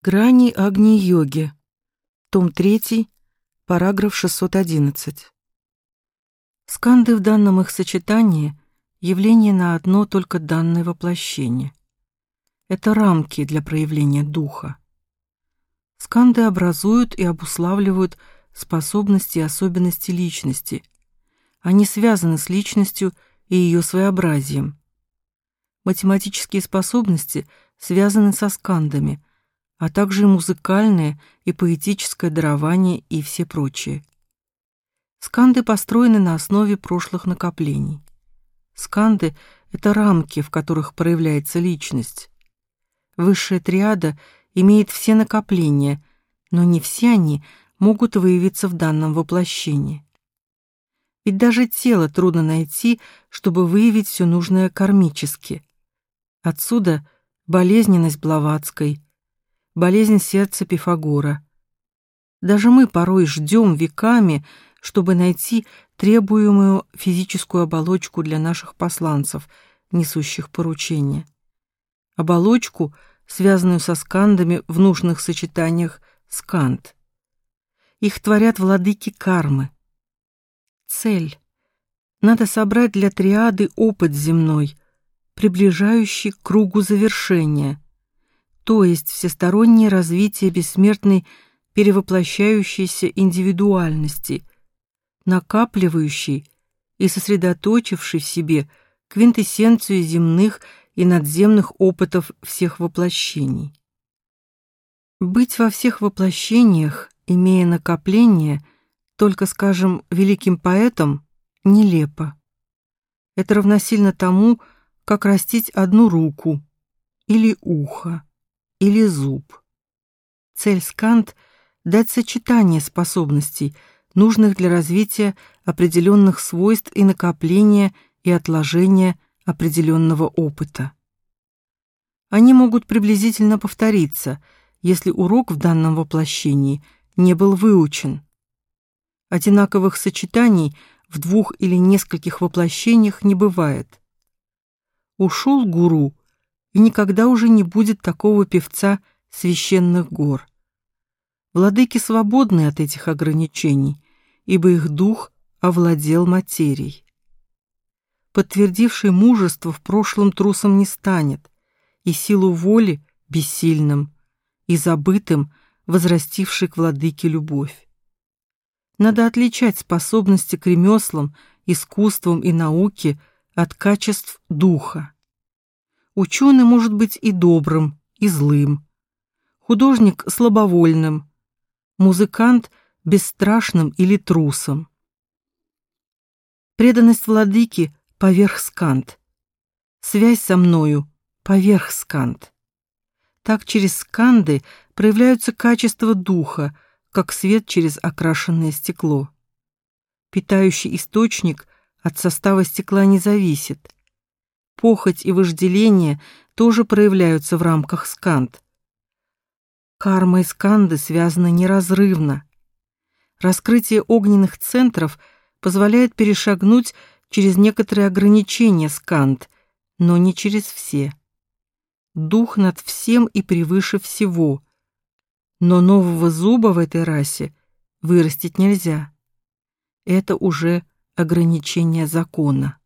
Грани Агни-йоги. Том 3, параграф 611. Сканды в данном их сочетании – явление на одно только данное воплощение. Это рамки для проявления духа. Сканды образуют и обуславливают способности и особенности личности. Они связаны с личностью и ее своеобразием. Математические способности связаны со скандами – а также музыкальное и поэтическое дарование и все прочее. Сканды построены на основе прошлых накоплений. Сканды — это рамки, в которых проявляется личность. Высшая триада имеет все накопления, но не все они могут выявиться в данном воплощении. Ведь даже тело трудно найти, чтобы выявить все нужное кармически. Отсюда болезненность Блаватской — болезнь сердца Пифагора. Даже мы порой ждем веками, чтобы найти требуемую физическую оболочку для наших посланцев, несущих поручения. Оболочку, связанную со скандами в нужных сочетаниях сканд. Их творят владыки кармы. Цель. Надо собрать для триады опыт земной, приближающий к кругу завершения – то есть всестороннее развитие бессмертной перевоплощающейся индивидуальности, накапливающей и сосредоточившей в себе квинтэссенцию земных и надземных опытов всех воплощений. Быть во всех воплощениях, имея накопление, только, скажем, великим поэтом, нелепо. Это равносильно тому, как растить одну руку или ухо или зуб. Цель скант — дать сочетание способностей, нужных для развития определенных свойств и накопления и отложения определенного опыта. Они могут приблизительно повториться, если урок в данном воплощении не был выучен. Одинаковых сочетаний в двух или нескольких воплощениях не бывает. Ушел гуру, и никогда уже не будет такого певца священных гор. Владыки свободны от этих ограничений, ибо их дух овладел материей. Подтвердивший мужество в прошлом трусом не станет, и силу воли бессильным, и забытым возрастивший к владыке любовь. Надо отличать способности к ремеслам, искусствам и науке от качеств духа. Ученый может быть и добрым, и злым. Художник слабовольным. Музыкант бесстрашным или трусом. Преданность владыке поверх скант. Связь со мною поверх скант. Так через сканды проявляются качества духа, как свет через окрашенное стекло. Питающий источник от состава стекла не зависит похоть и вожделение тоже проявляются в рамках сканд. Карма и сканды связаны неразрывно. Раскрытие огненных центров позволяет перешагнуть через некоторые ограничения сканд, но не через все. Дух над всем и превыше всего. Но нового зуба в этой расе вырастить нельзя. Это уже ограничение закона.